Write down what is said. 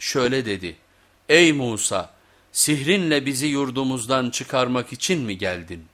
şöyle dedi, Ey Musa sihrinle bizi yurdumuzdan çıkarmak için mi geldin?